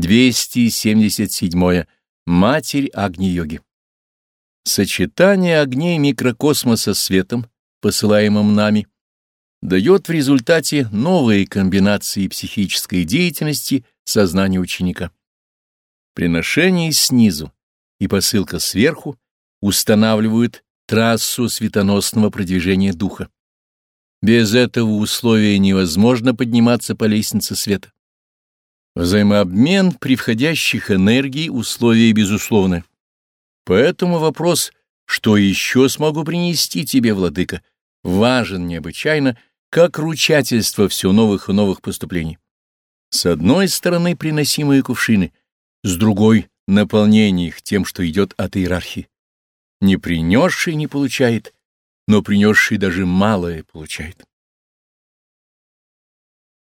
277. Матерь Агни-йоги. Сочетание огней микрокосмоса с светом, посылаемым нами, дает в результате новые комбинации психической деятельности сознания ученика. Приношение снизу и посылка сверху устанавливают трассу светоносного продвижения духа. Без этого условия невозможно подниматься по лестнице света. Взаимообмен при входящих энергий условия безусловны. Поэтому вопрос, что еще смогу принести тебе, владыка, важен необычайно, как ручательство все новых и новых поступлений. С одной стороны приносимые кувшины, с другой — наполнение их тем, что идет от иерархии. Не принесший не получает, но принесший даже малое получает.